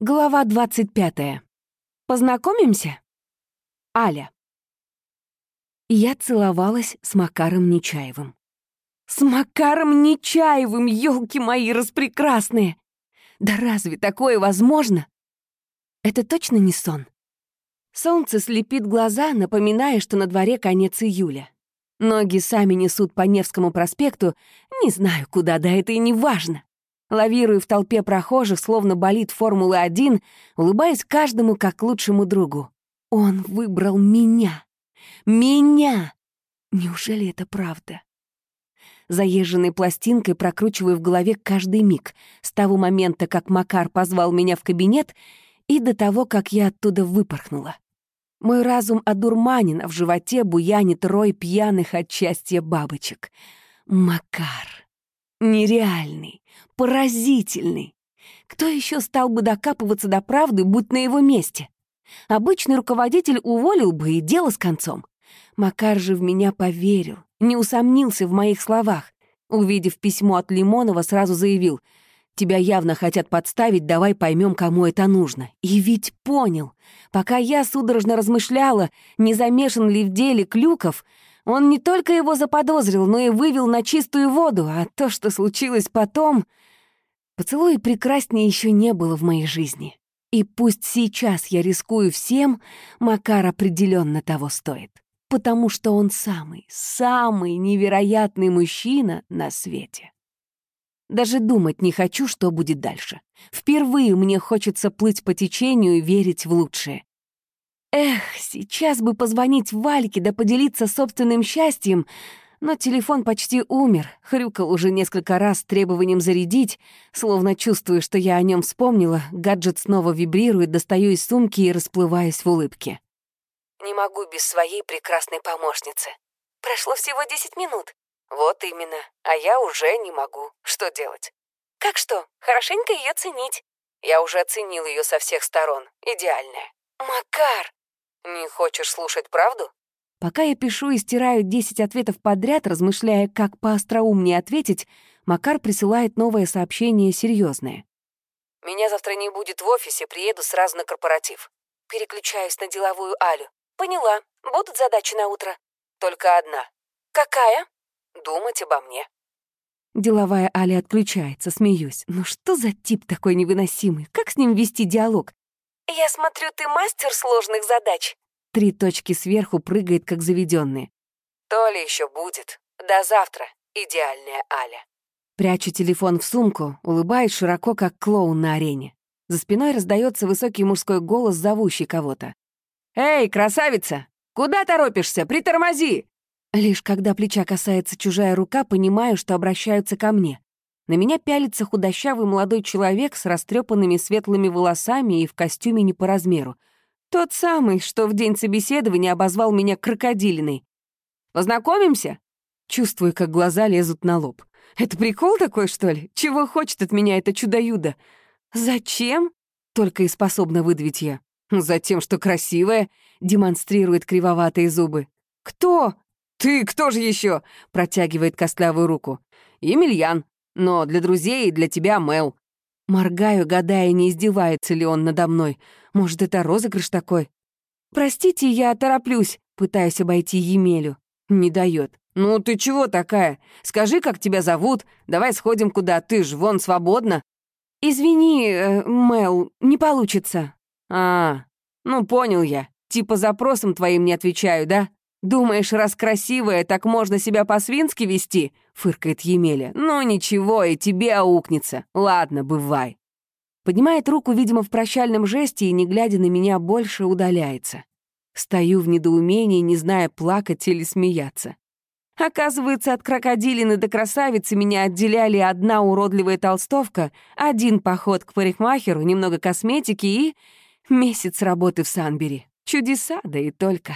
Глава 25. Познакомимся? Аля. Я целовалась с Макаром Нечаевым. С Макаром Нечаевым, елки мои распрекрасные! Да разве такое возможно? Это точно не сон? Солнце слепит глаза, напоминая, что на дворе конец июля. Ноги сами несут по Невскому проспекту, не знаю куда, да это и не важно. Лавирую в толпе прохожих, словно болит Формулы-1, улыбаясь каждому как лучшему другу. Он выбрал меня. Меня! Неужели это правда? Заезженной пластинкой прокручиваю в голове каждый миг, с того момента, как Макар позвал меня в кабинет, и до того, как я оттуда выпорхнула. Мой разум одурманен, а в животе буянит рой пьяных от счастья бабочек. Макар. Нереальный, поразительный. Кто еще стал бы докапываться до правды, будь на его месте? Обычный руководитель уволил бы, и дело с концом. Макар же в меня поверил, не усомнился в моих словах. Увидев письмо от Лимонова, сразу заявил, «Тебя явно хотят подставить, давай поймем, кому это нужно». И ведь понял. Пока я судорожно размышляла, не замешан ли в деле Клюков, он не только его заподозрил, но и вывел на чистую воду, а то, что случилось потом... Поцелуя прекраснее еще не было в моей жизни. И пусть сейчас я рискую всем, Макар определенно того стоит. Потому что он самый, самый невероятный мужчина на свете. Даже думать не хочу, что будет дальше. Впервые мне хочется плыть по течению и верить в лучшее. Эх, сейчас бы позвонить Вальке да поделиться собственным счастьем, но телефон почти умер, хрюкал уже несколько раз требованием зарядить, словно чувствую, что я о нем вспомнила, гаджет снова вибрирует, достаю из сумки и расплываюсь в улыбке. «Не могу без своей прекрасной помощницы. Прошло всего 10 минут». «Вот именно. А я уже не могу. Что делать?» «Как что? Хорошенько ее ценить». «Я уже оценил ее со всех сторон. Идеальная». «Макар!» «Не хочешь слушать правду?» Пока я пишу и стираю 10 ответов подряд, размышляя, как поостроумнее ответить, Макар присылает новое сообщение серьезное. «Меня завтра не будет в офисе, приеду сразу на корпоратив. Переключаюсь на деловую Алю. Поняла. Будут задачи на утро?» «Только одна». «Какая?» «Думать обо мне». Деловая Аля отключается, смеюсь. Ну что за тип такой невыносимый? Как с ним вести диалог? «Я смотрю, ты мастер сложных задач». Три точки сверху прыгает, как заведенные. «То ли еще будет. До завтра, идеальная Аля». Прячу телефон в сумку, улыбаюсь широко, как клоун на арене. За спиной раздается высокий мужской голос, зовущий кого-то. «Эй, красавица! Куда торопишься? Притормози!» Лишь когда плеча касается чужая рука, понимаю, что обращаются ко мне. На меня пялится худощавый молодой человек с растрепанными светлыми волосами и в костюме не по размеру. Тот самый, что в день собеседования обозвал меня крокодилиной. «Познакомимся?» Чувствую, как глаза лезут на лоб. «Это прикол такой, что ли? Чего хочет от меня это чудо-юдо?» «Зачем?» — только и способна выдавить я. «Затем, что красивая», — демонстрирует кривоватые зубы. «Кто?» «Ты кто же еще? протягивает костлявую руку. «Емельян, но для друзей и для тебя Мел». Моргаю, гадая, не издевается ли он надо мной. Может, это розыгрыш такой? «Простите, я тороплюсь», пытаясь обойти Емелю. Не дает. «Ну ты чего такая? Скажи, как тебя зовут. Давай сходим куда, ты ж вон свободна». «Извини, э, Мел, не получится». «А, ну понял я. Типа запросом твоим не отвечаю, да?» «Думаешь, раз красивая, так можно себя по-свински вести?» — фыркает Емеля. «Ну ничего, и тебе аукнется. Ладно, бывай». Поднимает руку, видимо, в прощальном жесте и, не глядя на меня, больше удаляется. Стою в недоумении, не зная, плакать или смеяться. Оказывается, от крокодилины до красавицы меня отделяли одна уродливая толстовка, один поход к парикмахеру, немного косметики и месяц работы в Санбери. Чудеса, да и только.